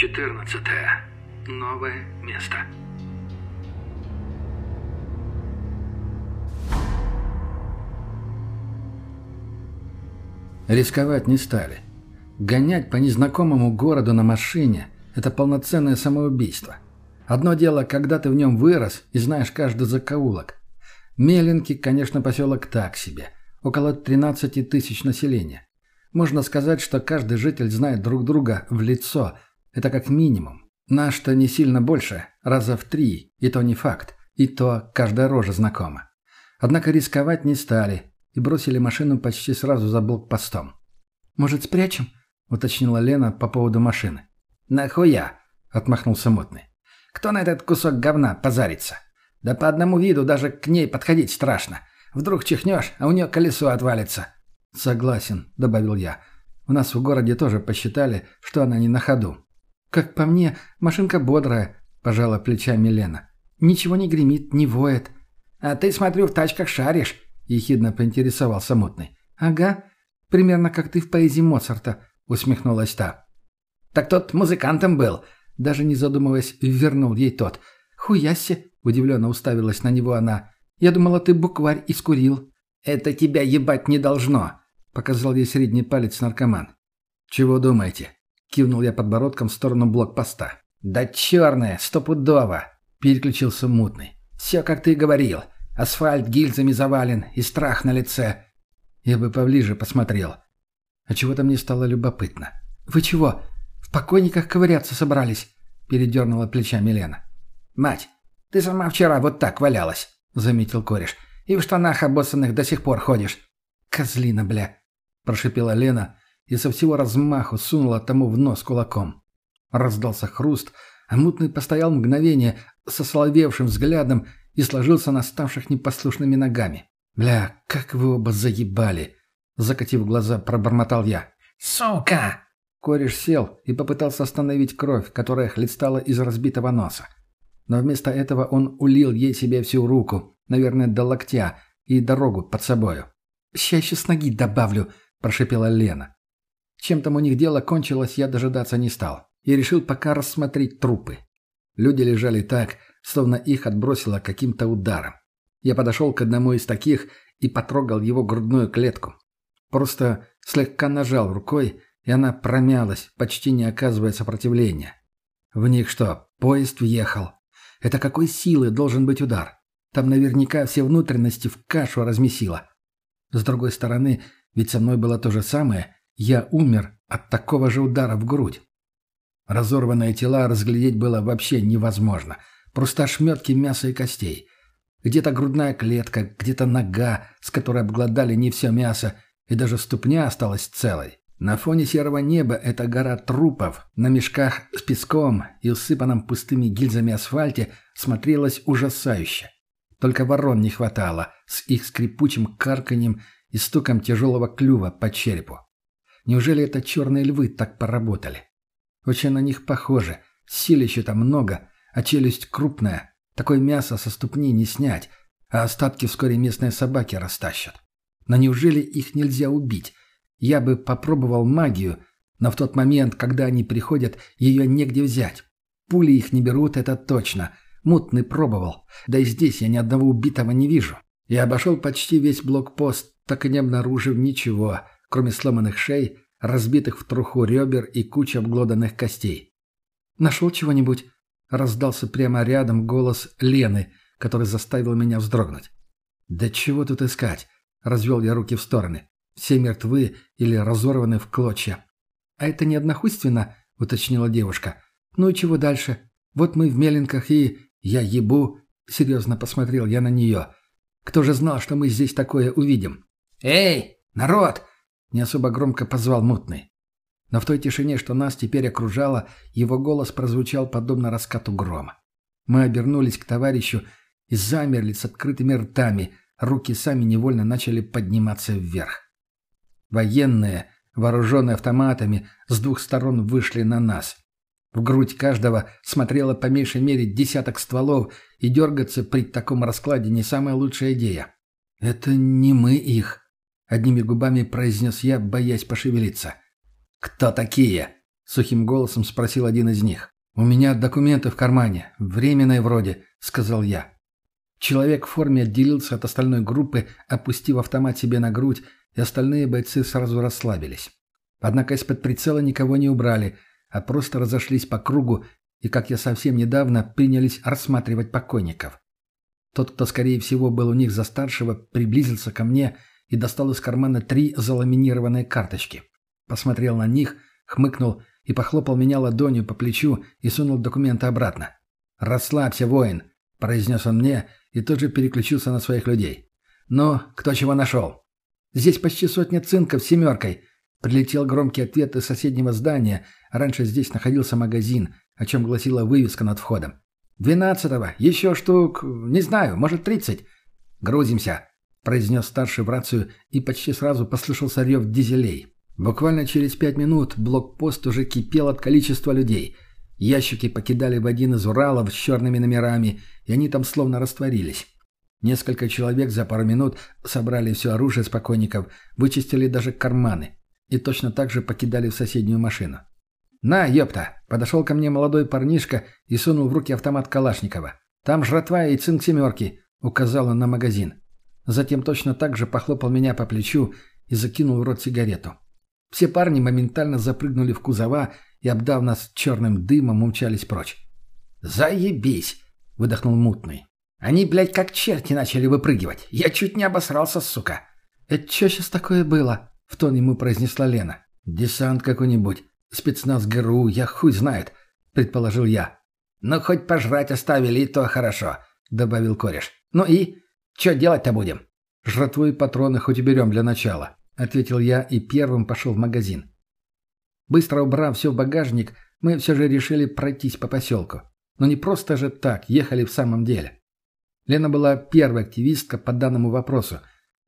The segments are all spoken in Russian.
Глава 14. Новое место. Рисковать не стали. Гонять по незнакомому городу на машине – это полноценное самоубийство. Одно дело, когда ты в нем вырос и знаешь каждый закоулок. Меленки, конечно, поселок так себе. Около 13 тысяч населения. Можно сказать, что каждый житель знает друг друга в лицо. Это как минимум. Наш-то не сильно больше, раза в три, и то не факт. И то каждая рожа знакома. Однако рисковать не стали и бросили машину почти сразу за блокпостом. «Может, спрячем?» – уточнила Лена по поводу машины. «Нахуя?» – отмахнулся мутный. «Кто на этот кусок говна позарится? Да по одному виду даже к ней подходить страшно. Вдруг чихнешь, а у нее колесо отвалится. «Согласен», — добавил я. «У нас в городе тоже посчитали, что она не на ходу». «Как по мне, машинка бодрая», — пожала плечами Лена. «Ничего не гремит, не воет». «А ты, смотрю, в тачках шаришь», — ехидно поинтересовался мутный. «Ага, примерно как ты в поэзии Моцарта», — усмехнулась та. «Так тот музыкантом был», — даже не задумываясь, вернул ей тот. «Хуяси», — удивленно уставилась на него она. «Я думала, ты букварь искурил». «Это тебя ебать не должно», — показал ей средний палец наркоман. «Чего думаете?» — кивнул я подбородком в сторону блокпоста. «Да черное, стопудово!» — переключился мутный. «Все, как ты говорил. Асфальт гильзами завален и страх на лице». Я бы поближе посмотрел. А чего-то мне стало любопытно. «Вы чего, в покойниках ковыряться собрались?» — передернула плечами Лена. «Мать, ты сама вчера вот так валялась», — заметил кореш. «И в штанах обоссанных до сих пор ходишь». «Козлина, бля!» – прошипела Лена и со всего размаху сунула тому в нос кулаком. Раздался хруст, а мутный постоял мгновение со соловевшим взглядом и сложился на ставших непослушными ногами. «Бля, как вы оба заебали!» Закатив глаза, пробормотал я. «Сука!» Кореш сел и попытался остановить кровь, которая хлестала из разбитого носа. Но вместо этого он улил ей себе всю руку, наверное, до локтя, и дорогу под собою. «Ща еще с ноги добавлю», – прошипела Лена. Чем там у них дело кончилось, я дожидаться не стал. И решил пока рассмотреть трупы. Люди лежали так, словно их отбросило каким-то ударом. Я подошел к одному из таких и потрогал его грудную клетку. Просто слегка нажал рукой, и она промялась, почти не оказывая сопротивления. В них что, поезд въехал? Это какой силы должен быть удар? Там наверняка все внутренности в кашу размесило. С другой стороны, ведь со мной было то же самое. Я умер от такого же удара в грудь. Разорванные тела разглядеть было вообще невозможно. Просто ошметки мяса и костей. Где-то грудная клетка, где-то нога, с которой обглодали не все мясо, и даже ступня осталась целой. На фоне серого неба эта гора трупов на мешках с песком и усыпанном пустыми гильзами асфальте смотрелась ужасающе. Только ворон не хватало с их скрипучим карканьем и стуком тяжелого клюва по черепу. Неужели это черные львы так поработали? Очень на них похоже. Силища-то много, а челюсть крупная. Такое мясо со ступни не снять, а остатки вскоре местные собаки растащат. Но неужели их нельзя убить? Я бы попробовал магию, но в тот момент, когда они приходят, ее негде взять. Пули их не берут, это точно — Мутный пробовал. Да и здесь я ни одного убитого не вижу. Я обошел почти весь блокпост, так и не обнаружив ничего, кроме сломанных шей, разбитых в труху ребер и кучи обглоданных костей. «Нашел чего-нибудь?» — раздался прямо рядом голос Лены, который заставил меня вздрогнуть. «Да чего тут искать?» — развел я руки в стороны. «Все мертвы или разорваны в клочья». «А это не однохуйственно?» — уточнила девушка. «Ну и чего дальше? Вот мы в Меленках и...» «Я ебу?» — серьезно посмотрел я на нее. «Кто же знал, что мы здесь такое увидим?» «Эй, народ!» — не особо громко позвал мутный. Но в той тишине, что нас теперь окружало, его голос прозвучал подобно раскату грома. Мы обернулись к товарищу и замерли с открытыми ртами, руки сами невольно начали подниматься вверх. Военные, вооруженные автоматами, с двух сторон вышли на нас. В грудь каждого смотрело по меньшей мере десяток стволов, и дергаться при таком раскладе не самая лучшая идея. «Это не мы их», — одними губами произнес я, боясь пошевелиться. «Кто такие?» — сухим голосом спросил один из них. «У меня документы в кармане. Временные вроде», — сказал я. Человек в форме отделился от остальной группы, опустив автомат себе на грудь, и остальные бойцы сразу расслабились. Однако из-под прицела никого не убрали, а просто разошлись по кругу и, как я совсем недавно, принялись рассматривать покойников. Тот, кто, скорее всего, был у них за старшего, приблизился ко мне и достал из кармана три заламинированные карточки. Посмотрел на них, хмыкнул и похлопал меня ладонью по плечу и сунул документы обратно. «Расслабься, воин», — произнес он мне и тут же переключился на своих людей. «Ну, кто чего нашел?» «Здесь почти сотня цинков с семеркой», — прилетел громкий ответ из соседнего здания. Раньше здесь находился магазин, о чем гласила вывеска над входом. «Двенадцатого. Еще штук... не знаю, может, тридцать. Грузимся», — произнес старший в рацию, и почти сразу послышался рев дизелей. Буквально через пять минут блокпост уже кипел от количества людей. Ящики покидали в один из Уралов с черными номерами, и они там словно растворились. Несколько человек за пару минут собрали все оружие спокойников, вычистили даже карманы и точно так же покидали в соседнюю машину. «На, ёпта!» – подошел ко мне молодой парнишка и сунул в руки автомат Калашникова. «Там жратва и цинк семерки», – указал он на магазин. Затем точно так же похлопал меня по плечу и закинул в рот сигарету. Все парни моментально запрыгнули в кузова и, обдав нас черным дымом, умчались прочь. «Заебись!» – выдохнул мутный. «Они, блядь, как черти начали выпрыгивать. Я чуть не обосрался, сука!» «Это что сейчас такое было?» – в тон ему произнесла Лена. «Десант какой-нибудь. «Спецназ ГРУ, я хуй знает», — предположил я. «Ну, хоть пожрать оставили, и то хорошо», — добавил кореш. «Ну и? Что делать-то будем?» «Жратву и патроны хоть и берем для начала», — ответил я и первым пошел в магазин. Быстро убрав все в багажник, мы все же решили пройтись по поселку. Но не просто же так, ехали в самом деле. Лена была первой активистка по данному вопросу.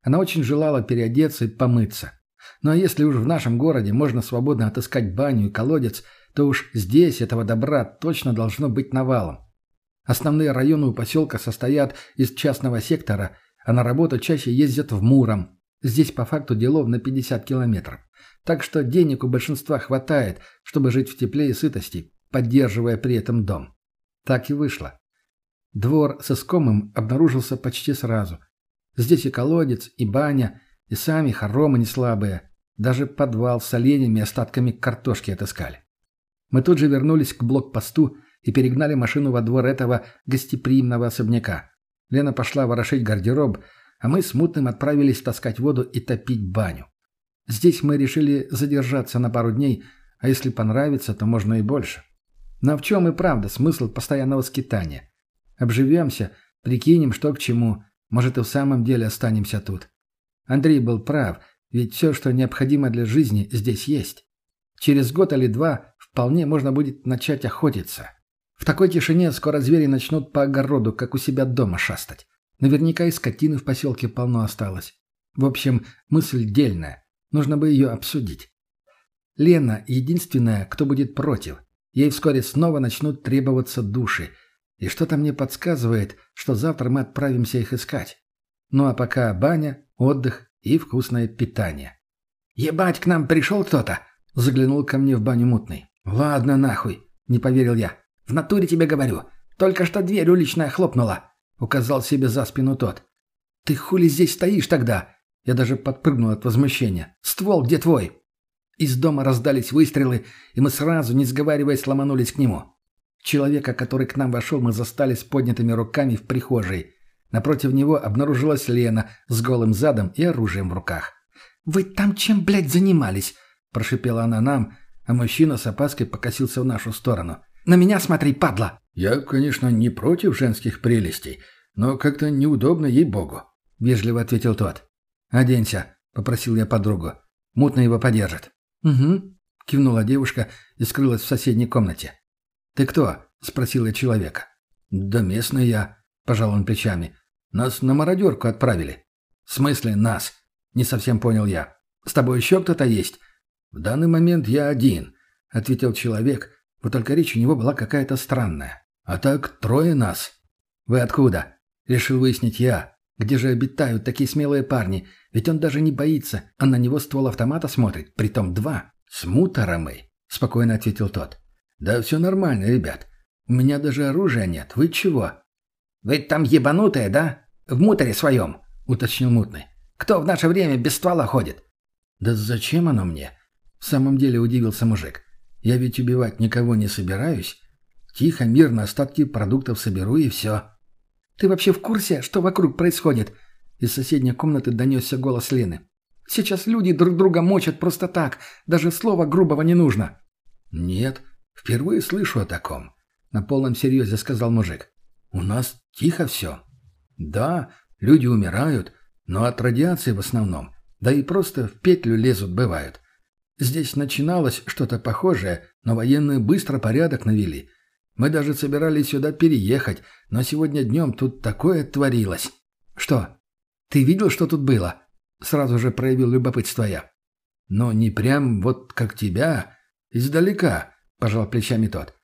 Она очень желала переодеться и помыться. Ну а если уж в нашем городе можно свободно отыскать баню и колодец, то уж здесь этого добра точно должно быть навалом. Основные районы у поселка состоят из частного сектора, а на работу чаще ездят в Муром. Здесь по факту делов на 50 километров. Так что денег у большинства хватает, чтобы жить в тепле и сытости, поддерживая при этом дом. Так и вышло. Двор с искомым обнаружился почти сразу. Здесь и колодец, и баня, и сами хоромы не слабые. Даже подвал с оленями и остатками картошки отыскали. Мы тут же вернулись к блокпосту и перегнали машину во двор этого гостеприимного особняка. Лена пошла ворошить гардероб, а мы с Мутным отправились таскать воду и топить баню. Здесь мы решили задержаться на пару дней, а если понравится, то можно и больше. Но в чем и правда смысл постоянного скитания? Обживемся, прикинем, что к чему, может и в самом деле останемся тут. Андрей был прав, ведь все, что необходимо для жизни, здесь есть. Через год или два вполне можно будет начать охотиться. В такой тишине скоро звери начнут по огороду, как у себя дома шастать. Наверняка и скотины в поселке полно осталось. В общем, мысль дельная. Нужно бы ее обсудить. Лена – единственная, кто будет против. Ей вскоре снова начнут требоваться души. И что-то мне подсказывает, что завтра мы отправимся их искать. Ну а пока баня, отдых и вкусное питание. «Ебать, к нам пришел кто-то!» — заглянул ко мне в баню мутный. «Ладно, нахуй!» — не поверил я. «В натуре тебе говорю. Только что дверь уличная хлопнула!» — указал себе за спину тот. «Ты хули здесь стоишь тогда?» Я даже подпрыгнул от возмущения. «Ствол где твой?» Из дома раздались выстрелы, и мы сразу, не сговариваясь, ломанулись к нему. Человека, который к нам вошел, мы застали с поднятыми руками в прихожей. Напротив него обнаружилась Лена с голым задом и оружием в руках. «Вы там чем, блядь, занимались?» – прошипела она нам, а мужчина с опаской покосился в нашу сторону. «На меня смотри, падла!» «Я, конечно, не против женских прелестей, но как-то неудобно ей-богу», – вежливо ответил тот. «Оденься», – попросил я подругу. «Мутно его подержит». «Угу», – кивнула девушка и скрылась в соседней комнате. «Ты кто?» – спросил я человека. «Да местный я», – пожал он плечами. Нас на мародерку отправили. В смысле нас? Не совсем понял я. С тобой еще кто-то есть? В данный момент я один, ответил человек, вот только речь у него была какая-то странная. А так трое нас. Вы откуда? Решил выяснить я. Где же обитают такие смелые парни? Ведь он даже не боится, а на него ствол автомата смотрит, притом два. С муторомой. спокойно ответил тот. «Да все нормально, ребят. У меня даже оружия нет. Вы чего?» «Вы там ебанутые, да? В муторе своем», — уточнил мутный. «Кто в наше время без ствола ходит?» «Да зачем оно мне?» В самом деле удивился мужик. «Я ведь убивать никого не собираюсь. Тихо, мирно остатки продуктов соберу и все». «Ты вообще в курсе, что вокруг происходит?» Из соседней комнаты донесся голос Лены. «Сейчас люди друг друга мочат просто так. Даже слова грубого не нужно». «Нет, впервые слышу о таком», — на полном серьезе сказал мужик. «У нас тихо все. Да, люди умирают, но от радиации в основном. Да и просто в петлю лезут бывают. Здесь начиналось что-то похожее, но военные быстро порядок навели. Мы даже собирались сюда переехать, но сегодня днем тут такое творилось. Что? Ты видел, что тут было? Сразу же проявил любопытство я. Но не прям вот как тебя, издалека, пожал плечами тот.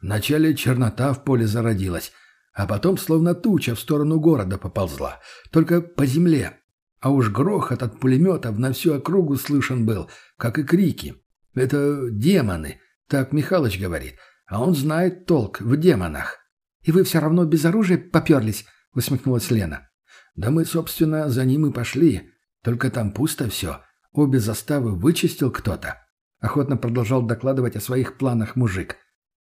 Вначале чернота в поле зародилась, а потом словно туча в сторону города поползла, только по земле. А уж грохот от пулеметов на всю округу слышен был, как и крики. Это демоны, так Михалыч говорит, а он знает толк в демонах. «И вы все равно без оружия поперлись?» — усмехнулась Лена. «Да мы, собственно, за ним и пошли. Только там пусто все. Обе заставы вычистил кто-то». Охотно продолжал докладывать о своих планах мужик.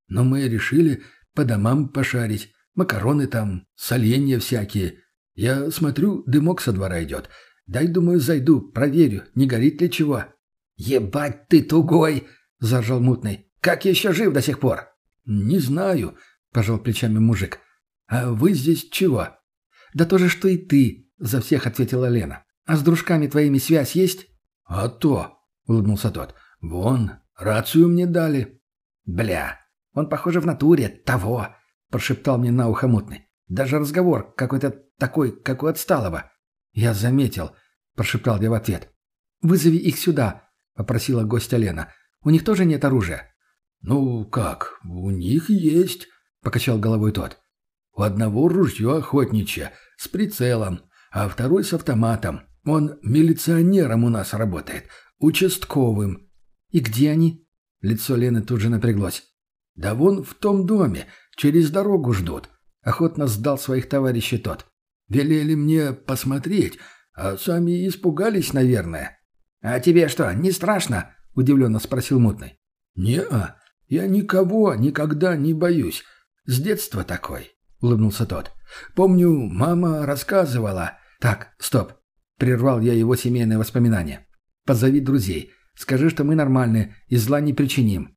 «Но мы решили по домам пошарить. Макароны там, соленья всякие. Я смотрю, дымок со двора идет. Дай, думаю, зайду, проверю, не горит ли чего». «Ебать ты тугой!» — заржал мутный. «Как еще жив до сих пор?» «Не знаю», — пожал плечами мужик. «А вы здесь чего?» «Да то же, что и ты», — за всех ответила Лена. «А с дружками твоими связь есть?» «А то», — улыбнулся тот. «Вон, рацию мне дали». «Бля, он, похоже, в натуре того», — прошептал мне на ухо мутный. «Даже разговор какой-то такой, как у отсталого». «Я заметил», — прошептал я в ответ. «Вызови их сюда», — попросила гостья Лена. «У них тоже нет оружия». «Ну как, у них есть», — покачал головой тот. «У одного ружье охотничье, с прицелом, а второй с автоматом. Он милиционером у нас работает, участковым». «И где они?» Лицо Лены тут же напряглось. «Да вон в том доме, через дорогу ждут», — охотно сдал своих товарищей тот. «Велели мне посмотреть, а сами испугались, наверное». «А тебе что, не страшно?» — удивленно спросил Мутный. «Не-а, я никого никогда не боюсь. С детства такой», — улыбнулся тот. «Помню, мама рассказывала...» «Так, стоп», — прервал я его семейные воспоминания. «Позови друзей. Скажи, что мы нормальные и зла не причиним».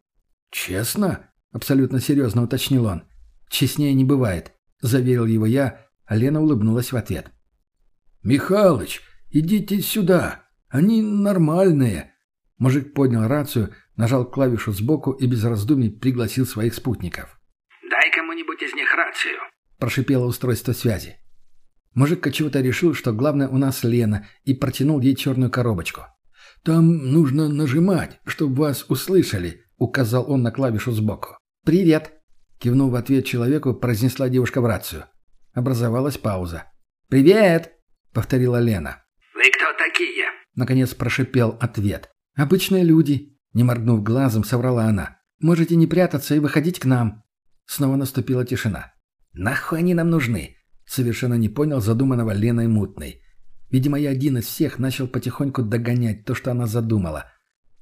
«Честно?» Абсолютно серьезно уточнил он. «Честнее не бывает», — заверил его я, а Лена улыбнулась в ответ. «Михалыч, идите сюда. Они нормальные». Мужик поднял рацию, нажал клавишу сбоку и без раздумий пригласил своих спутников. «Дай кому-нибудь из них рацию», — прошипело устройство связи. Мужик чего-то решил, что главное у нас Лена, и протянул ей черную коробочку. «Там нужно нажимать, чтобы вас услышали», — указал он на клавишу сбоку. «Привет!» — кивнув в ответ человеку, произнесла девушка в рацию. Образовалась пауза. «Привет!» — повторила Лена. «Вы кто такие?» — наконец прошипел ответ. «Обычные люди», — не моргнув глазом, соврала она. «Можете не прятаться и выходить к нам». Снова наступила тишина. «Нахуй они нам нужны?» — совершенно не понял задуманного Леной Мутной. Видимо, я один из всех начал потихоньку догонять то, что она задумала.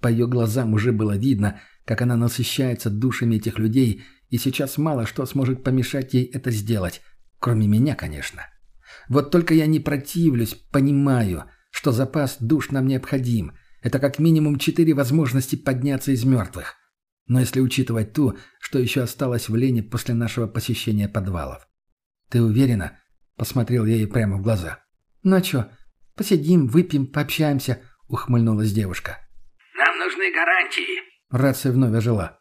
По ее глазам уже было видно, как она насыщается душами этих людей, и сейчас мало что сможет помешать ей это сделать. Кроме меня, конечно. Вот только я не противлюсь, понимаю, что запас душ нам необходим. Это как минимум четыре возможности подняться из мертвых. Но если учитывать ту, что еще осталось в Лене после нашего посещения подвалов. «Ты уверена?» — посмотрел я ей прямо в глаза. «Ну а что, посидим, выпьем, пообщаемся», — ухмыльнулась девушка. «Нам нужны гарантии», Рация вновь ожила.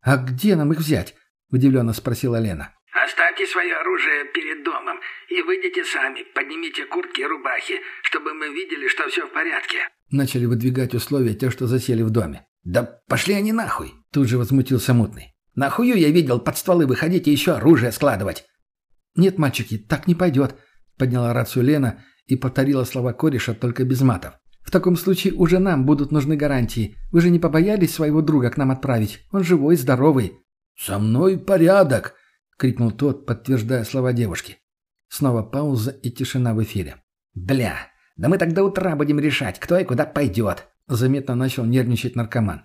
«А где нам их взять?» – удивленно спросила Лена. «Оставьте свое оружие перед домом и выйдите сами, поднимите куртки и рубахи, чтобы мы видели, что все в порядке». Начали выдвигать условия те, что засели в доме. «Да пошли они нахуй!» – тут же возмутился Мутный. «Нахую я видел под стволы выходить и еще оружие складывать!» «Нет, мальчики, так не пойдет», – подняла рацию Лена и повторила слова кореша только без матов. В таком случае уже нам будут нужны гарантии. Вы же не побоялись своего друга к нам отправить? Он живой, здоровый». «Со мной порядок!» — крикнул тот, подтверждая слова девушки. Снова пауза и тишина в эфире. «Бля, да мы тогда утра будем решать, кто и куда пойдет!» Заметно начал нервничать наркоман.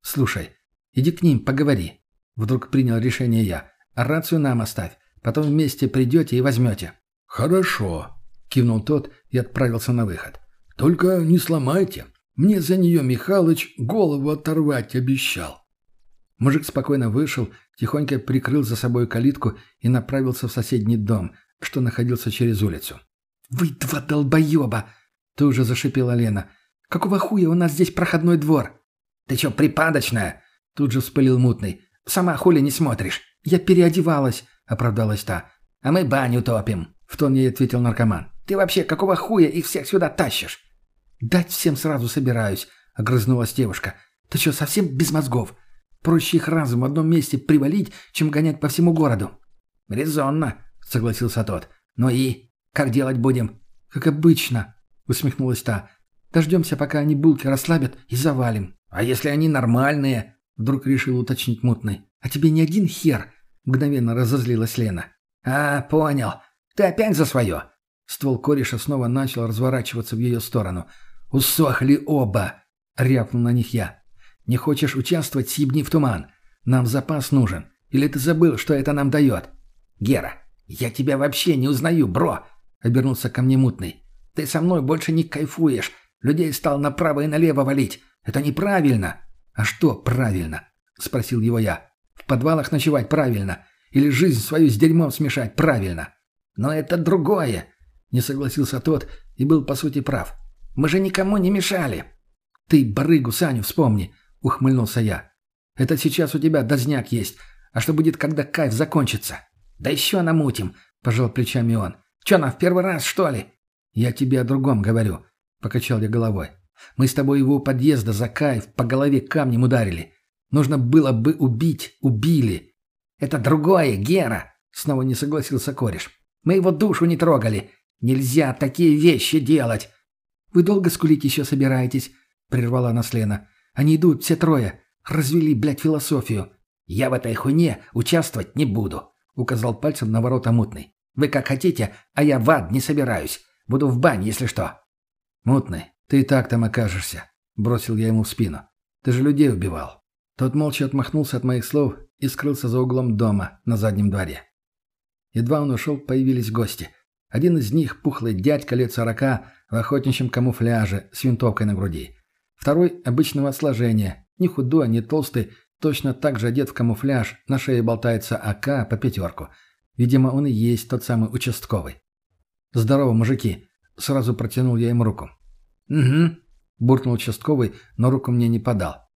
«Слушай, иди к ним, поговори». Вдруг принял решение я. «А рацию нам оставь. Потом вместе придете и возьмете». «Хорошо», — кивнул тот и отправился на выход. Только не сломайте. Мне за нее Михалыч голову оторвать обещал. Мужик спокойно вышел, тихонько прикрыл за собой калитку и направился в соседний дом, что находился через улицу. «Вы два долбоеба!» — тут же зашипела Лена. «Какого хуя у нас здесь проходной двор?» «Ты чё, припадочная?» — тут же вспылил мутный. «Сама хули не смотришь?» «Я переодевалась», — оправдалась та. «А мы баню топим», — в тон ей ответил наркоман. Ты вообще какого хуя их всех сюда тащишь?» «Дать всем сразу собираюсь», — огрызнулась девушка. «Ты что, совсем без мозгов? Проще их разом в одном месте привалить, чем гонять по всему городу». «Резонно», — согласился тот. «Ну и? Как делать будем?» «Как обычно», — усмехнулась та. «Дождемся, пока они булки расслабят, и завалим». «А если они нормальные?» — вдруг решил уточнить мутный. «А тебе не один хер?» — мгновенно разозлилась Лена. «А, понял. Ты опять за свое?» Ствол кореша снова начал разворачиваться в ее сторону. «Усохли оба!» — рявкнул на них я. «Не хочешь участвовать, сибни в туман. Нам запас нужен. Или ты забыл, что это нам дает?» «Гера, я тебя вообще не узнаю, бро!» — обернулся ко мне мутный. «Ты со мной больше не кайфуешь. Людей стал направо и налево валить. Это неправильно!» «А что правильно?» — спросил его я. «В подвалах ночевать правильно. Или жизнь свою с дерьмом смешать правильно?» «Но это другое!» Не согласился тот и был по сути прав. «Мы же никому не мешали!» «Ты барыгу Саню вспомни!» — ухмыльнулся я. «Это сейчас у тебя дозняк есть. А что будет, когда кайф закончится?» «Да еще намутим!» — пожал плечами он. «Че, нам в первый раз, что ли?» «Я тебе о другом говорю», — покачал я головой. «Мы с тобой его у подъезда за кайф по голове камнем ударили. Нужно было бы убить, убили». «Это другое, Гера!» — снова не согласился кореш. «Мы его душу не трогали. Нельзя такие вещи делать!» «Вы долго скулить еще собираетесь?» — прервала нас Лена. «Они идут, все трое. Развели, блядь, философию». «Я в этой хуйне участвовать не буду», — указал пальцем на ворота мутный. «Вы как хотите, а я в ад не собираюсь. Буду в бане, если что». «Мутный, ты и так там окажешься», — бросил я ему в спину. «Ты же людей убивал». Тот молча отмахнулся от моих слов и скрылся за углом дома на заднем дворе. Едва он ушел, появились гости — один из них – пухлый дядька лет сорока в охотничьем камуфляже с винтовкой на груди. Второй – обычного сложения, не худой, не толстый, точно так же одет в камуфляж, на шее болтается АК по пятерку. Видимо, он и есть тот самый участковый. «Здорово, мужики!» – сразу протянул я им руку. «Угу», – буркнул участковый, но руку мне не подал.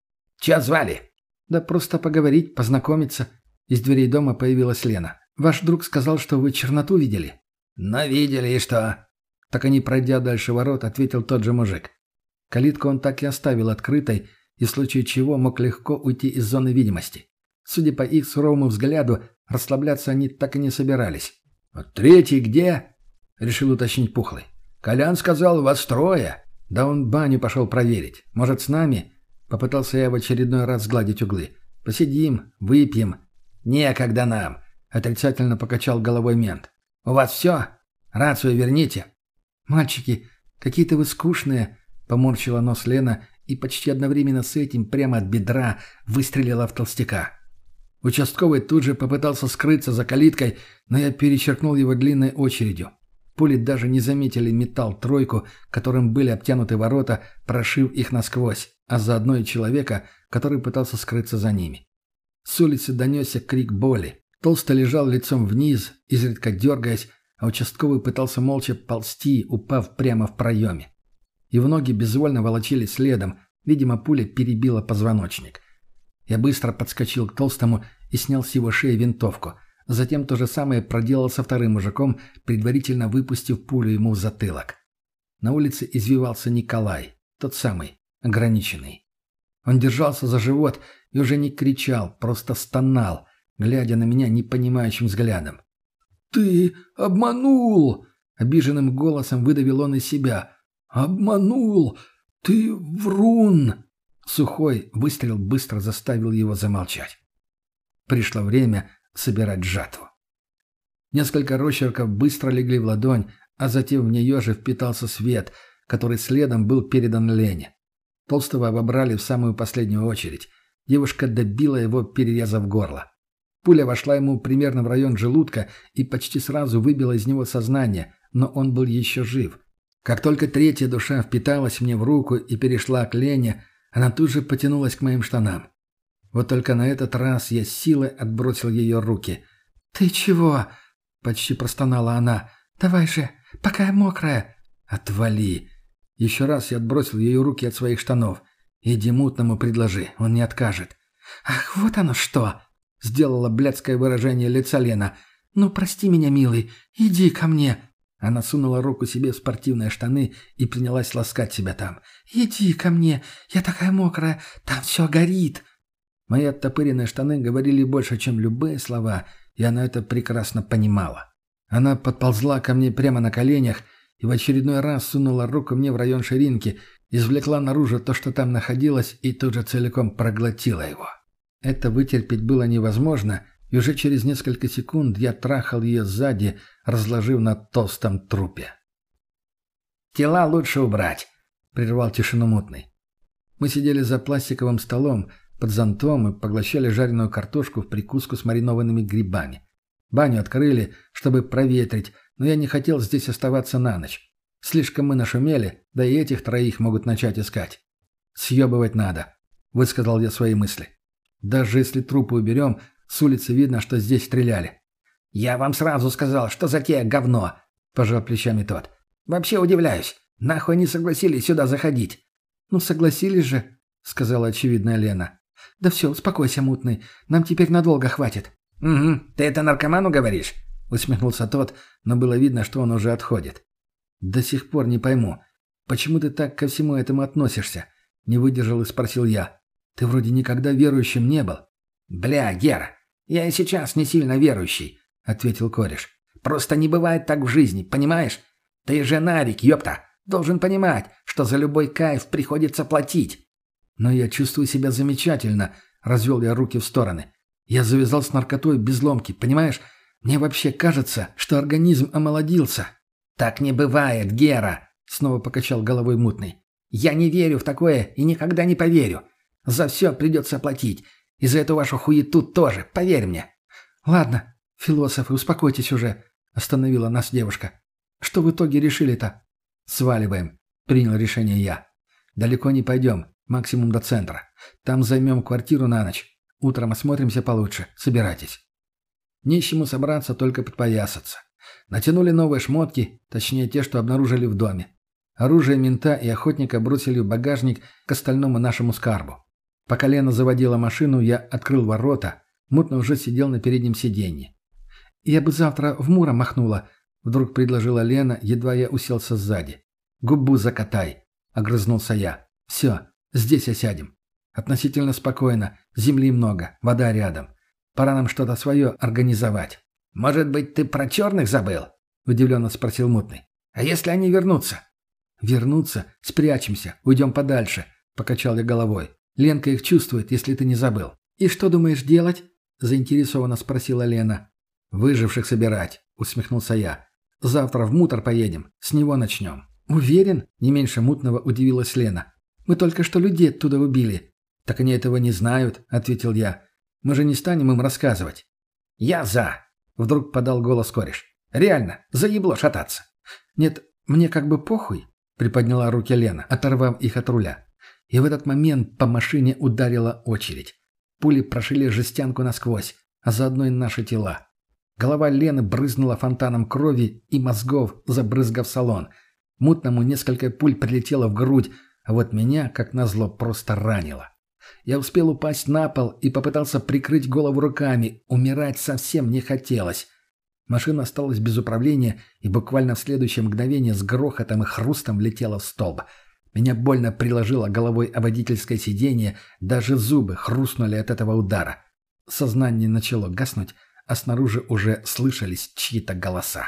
«Чё звали?» «Да просто поговорить, познакомиться». Из дверей дома появилась Лена. «Ваш друг сказал, что вы черноту видели?» «Но видели, и что?» Так они, пройдя дальше ворот, ответил тот же мужик. Калитку он так и оставил открытой, и в случае чего мог легко уйти из зоны видимости. Судя по их суровому взгляду, расслабляться они так и не собирались. «А третий где?» — решил уточнить Пухлый. «Колян сказал, вас трое». «Да он баню пошел проверить. Может, с нами?» Попытался я в очередной раз сгладить углы. «Посидим, выпьем». «Некогда нам», — отрицательно покачал головой мент. «У вас все? Рацию верните». «Мальчики, какие-то вы скучные», — поморщила нос Лена и почти одновременно с этим прямо от бедра выстрелила в толстяка. Участковый тут же попытался скрыться за калиткой, но я перечеркнул его длинной очередью. Пули даже не заметили металл тройку, которым были обтянуты ворота, прошив их насквозь, а заодно и человека, который пытался скрыться за ними. С улицы донесся крик боли. Толсто лежал лицом вниз, изредка дергаясь, а участковый пытался молча ползти, упав прямо в проеме. Его ноги безвольно волочились следом, видимо, пуля перебила позвоночник. Я быстро подскочил к Толстому и снял с его шеи винтовку. Затем то же самое проделал со вторым мужиком, предварительно выпустив пулю ему в затылок. На улице извивался Николай, тот самый, ограниченный. Он держался за живот и уже не кричал, просто стонал – глядя на меня непонимающим взглядом. «Ты обманул!» — обиженным голосом выдавил он из себя. «Обманул! Ты врун!» Сухой выстрел быстро заставил его замолчать. Пришло время собирать жатву. Несколько росчерков быстро легли в ладонь, а затем в нее же впитался свет, который следом был передан Лене. Толстого обобрали в самую последнюю очередь. Девушка добила его, перерезав горло. Пуля вошла ему примерно в район желудка и почти сразу выбила из него сознание, но он был еще жив. Как только третья душа впиталась мне в руку и перешла к Лене, она тут же потянулась к моим штанам. Вот только на этот раз я силой отбросил ее руки. «Ты чего?» — почти простонала она. «Давай же, пока я мокрая». «Отвали!» Еще раз я отбросил ее руки от своих штанов. «Иди мутному предложи, он не откажет». «Ах, вот оно что!» — сделала блядское выражение лица Лена. «Ну, прости меня, милый, иди ко мне». Она сунула руку себе в спортивные штаны и принялась ласкать себя там. «Иди ко мне, я такая мокрая, там все горит». Мои оттопыренные штаны говорили больше, чем любые слова, и она это прекрасно понимала. Она подползла ко мне прямо на коленях и в очередной раз сунула руку мне в район ширинки, извлекла наружу то, что там находилось, и тут же целиком проглотила его. Это вытерпеть было невозможно, и уже через несколько секунд я трахал ее сзади, разложив на толстом трупе. «Тела лучше убрать», — прервал тишину мутный. Мы сидели за пластиковым столом под зонтом и поглощали жареную картошку в прикуску с маринованными грибами. Баню открыли, чтобы проветрить, но я не хотел здесь оставаться на ночь. Слишком мы нашумели, да и этих троих могут начать искать. «Съебывать надо», — высказал я свои мысли. «Даже если трупы уберем, с улицы видно, что здесь стреляли». «Я вам сразу сказал, что затея говно», — пожал плечами тот. «Вообще удивляюсь. Нахуй не согласились сюда заходить?» «Ну, согласились же», — сказала очевидная Лена. «Да все, успокойся, мутный. Нам теперь надолго хватит». «Угу. Ты это наркоману говоришь?» — усмехнулся тот, но было видно, что он уже отходит. «До сих пор не пойму, почему ты так ко всему этому относишься?» — не выдержал и спросил я. «Ты вроде никогда верующим не был». «Бля, Гера, я и сейчас не сильно верующий», — ответил кореш. «Просто не бывает так в жизни, понимаешь? Ты же Нарик, ёпта, должен понимать, что за любой кайф приходится платить». «Но я чувствую себя замечательно», — развел я руки в стороны. «Я завязал с наркотой без ломки, понимаешь? Мне вообще кажется, что организм омолодился». «Так не бывает, Гера», — снова покачал головой мутный. «Я не верю в такое и никогда не поверю. За все придется платить. И за эту вашу хуету тоже, поверь мне». «Ладно, философы, успокойтесь уже», — остановила нас девушка. «Что в итоге решили-то?» «Сваливаем», — принял решение я. «Далеко не пойдем, максимум до центра. Там займем квартиру на ночь. Утром осмотримся получше. Собирайтесь». Нищему собраться, только подпоясаться. Натянули новые шмотки, точнее те, что обнаружили в доме. Оружие мента и охотника бросили в багажник к остальному нашему скарбу. Пока Лена заводила машину, я открыл ворота. Мутно уже сидел на переднем сиденье. «Я бы завтра в Мура махнула», — вдруг предложила Лена, едва я уселся сзади. «Губу закатай», — огрызнулся я. «Все, здесь осядем. Относительно спокойно, земли много, вода рядом. Пора нам что-то свое организовать». «Может быть, ты про черных забыл?» — удивленно спросил Мутный. «А если они вернутся?» «Вернутся? Спрячемся, уйдем подальше», — покачал я головой. «Ленка их чувствует, если ты не забыл». «И что думаешь делать?» — заинтересованно спросила Лена. «Выживших собирать», — усмехнулся я. «Завтра в мутор поедем, с него начнем». «Уверен?» — не меньше мутного удивилась Лена. «Мы только что людей оттуда убили». «Так они этого не знают», — ответил я. «Мы же не станем им рассказывать». «Я за», Вдруг подал голос кореш. «Реально, заебло шататься». «Нет, мне как бы похуй», — приподняла руки Лена, оторвав их от руля. И в этот момент по машине ударила очередь. Пули прошили жестянку насквозь, а заодно и наши тела. Голова Лены брызнула фонтаном крови и мозгов, забрызгав салон. Мутному несколько пуль прилетело в грудь, а вот меня, как назло, просто ранило. Я успел упасть на пол и попытался прикрыть голову руками. Умирать совсем не хотелось. Машина осталась без управления и буквально в следующее мгновение с грохотом и хрустом влетела в столб. Меня больно приложило головой о водительское сиденье, даже зубы хрустнули от этого удара. Сознание начало гаснуть, а снаружи уже слышались чьи-то голоса.